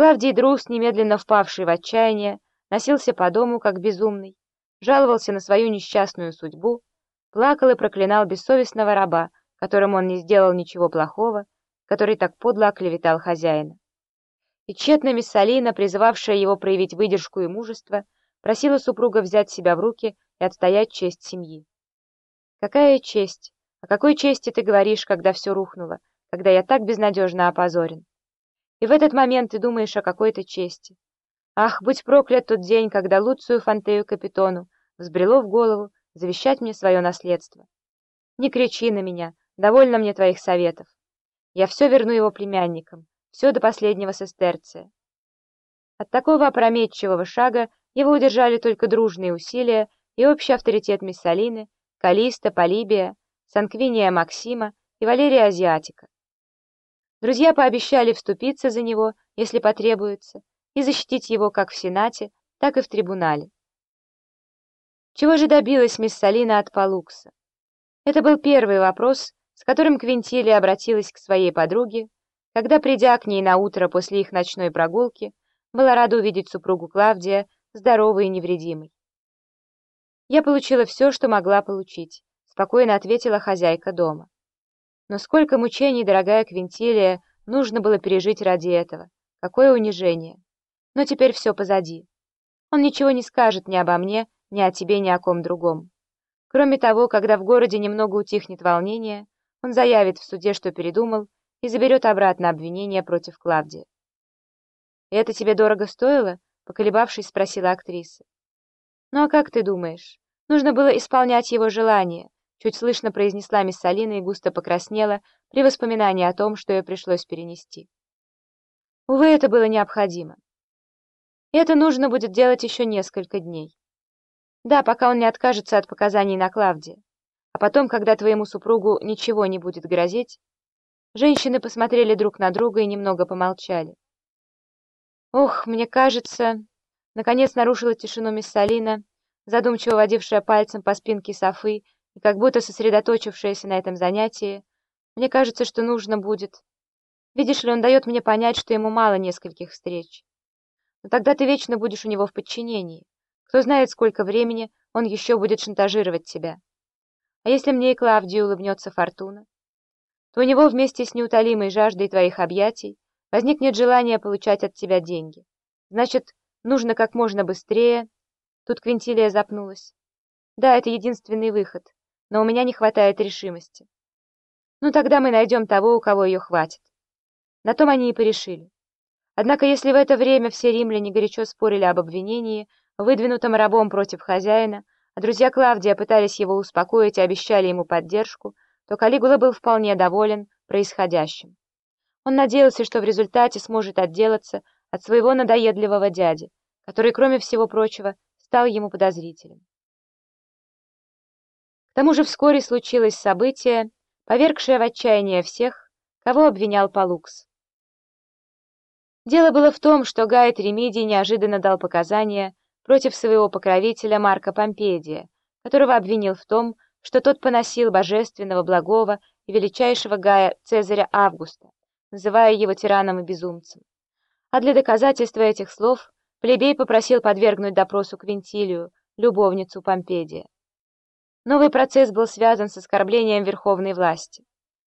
Клавдий Друз, немедленно впавший в отчаяние, носился по дому, как безумный, жаловался на свою несчастную судьбу, плакал и проклинал бессовестного раба, которому он не сделал ничего плохого, который так подло оклеветал хозяина. И тщетно Миссалина, призывавшая его проявить выдержку и мужество, просила супруга взять себя в руки и отстоять честь семьи. «Какая честь? О какой чести ты говоришь, когда все рухнуло, когда я так безнадежно опозорен?» И в этот момент ты думаешь о какой-то чести. Ах, будь проклят тот день, когда Луцию Фантею Капитону взбрело в голову завещать мне свое наследство. Не кричи на меня, довольно мне твоих советов. Я все верну его племянникам, все до последнего сестерция. От такого опрометчивого шага его удержали только дружные усилия и общий авторитет Миссалины, Калиста, Полибия, Санквиния Максима и Валерия Азиатика. Друзья пообещали вступиться за него, если потребуется, и защитить его как в Сенате, так и в трибунале. Чего же добилась мисс Салина от Палукса? Это был первый вопрос, с которым Квинтилия обратилась к своей подруге, когда, придя к ней на утро после их ночной прогулки, была рада увидеть супругу Клавдия здоровой и невредимой. «Я получила все, что могла получить», — спокойно ответила хозяйка дома. Но сколько мучений, дорогая Квинтилия, нужно было пережить ради этого. Какое унижение. Но теперь все позади. Он ничего не скажет ни обо мне, ни о тебе, ни о ком другом. Кроме того, когда в городе немного утихнет волнение, он заявит в суде, что передумал, и заберет обратно обвинение против Клавдии. «И это тебе дорого стоило?» — поколебавшись, спросила актриса. «Ну а как ты думаешь? Нужно было исполнять его желание, чуть слышно произнесла мисс Алина и густо покраснела при воспоминании о том, что ей пришлось перенести. Увы, это было необходимо. Это нужно будет делать еще несколько дней. Да, пока он не откажется от показаний на Клавдии. А потом, когда твоему супругу ничего не будет грозить, женщины посмотрели друг на друга и немного помолчали. Ох, мне кажется... Наконец нарушила тишину мисс Салина, задумчиво водившая пальцем по спинке Софы и как будто сосредоточившаяся на этом занятии, мне кажется, что нужно будет. Видишь ли, он дает мне понять, что ему мало нескольких встреч. Но тогда ты вечно будешь у него в подчинении. Кто знает, сколько времени он еще будет шантажировать тебя. А если мне и Клавдию улыбнется фортуна, то у него вместе с неутолимой жаждой твоих объятий возникнет желание получать от тебя деньги. Значит, нужно как можно быстрее... Тут Квинтилия запнулась. Да, это единственный выход но у меня не хватает решимости. Ну тогда мы найдем того, у кого ее хватит. На том они и порешили. Однако если в это время все римляне горячо спорили об обвинении, выдвинутом рабом против хозяина, а друзья Клавдия пытались его успокоить и обещали ему поддержку, то Калигула был вполне доволен происходящим. Он надеялся, что в результате сможет отделаться от своего надоедливого дяди, который, кроме всего прочего, стал ему подозрителем. К тому же вскоре случилось событие, повергшее в отчаяние всех, кого обвинял Палукс. Дело было в том, что Гай Тремидий неожиданно дал показания против своего покровителя Марка Помпедия, которого обвинил в том, что тот поносил божественного, благого и величайшего Гая Цезаря Августа, называя его тираном и безумцем. А для доказательства этих слов плебей попросил подвергнуть допросу Квинтилию, любовницу Помпедия. Новый процесс был связан с оскорблением верховной власти.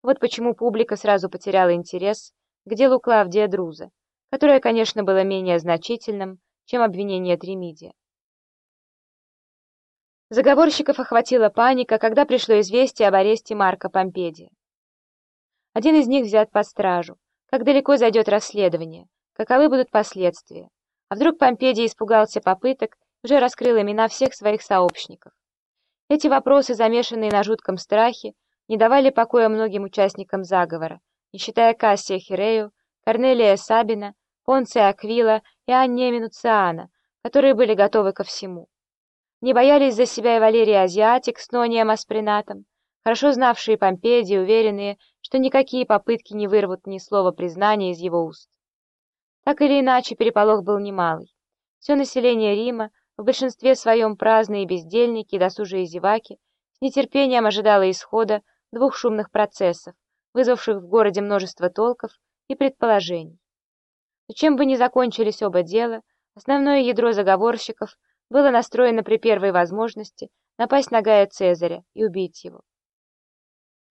Вот почему публика сразу потеряла интерес к делу Клавдия Друза, которое, конечно, было менее значительным, чем обвинение Тремидия. Заговорщиков охватила паника, когда пришло известие об аресте Марка Помпедия. Один из них взят под стражу. Как далеко зайдет расследование? Каковы будут последствия? А вдруг Помпедий испугался попыток, уже раскрыл имена всех своих сообщников? Эти вопросы, замешанные на жутком страхе, не давали покоя многим участникам заговора, не считая Кассия Хирею, Корнелия Сабина, Понция Аквила и Анне Минуциана, которые были готовы ко всему. Не боялись за себя и Валерий Азиатик с Нонием Аспринатом, хорошо знавшие Помпедии, уверенные, что никакие попытки не вырвут ни слова признания из его уст. Так или иначе, переполох был немалый. Все население Рима, в большинстве своем праздные бездельники досужие зеваки, с нетерпением ожидала исхода двух шумных процессов, вызвавших в городе множество толков и предположений. Но чем бы ни закончились оба дела, основное ядро заговорщиков было настроено при первой возможности напасть на Гая Цезаря и убить его.